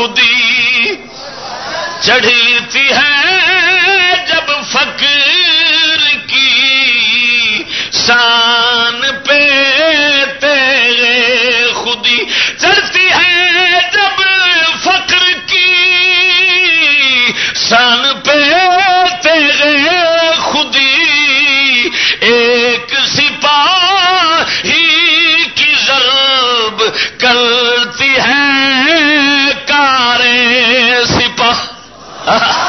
خودی چڑھتی ہے جب فقر کی شان پہ تیرے خودی چڑھتی ہے جب فقر کی شان پہ تیرے خودی ایک سپاہی کی ضرب کرتی ہے اچھا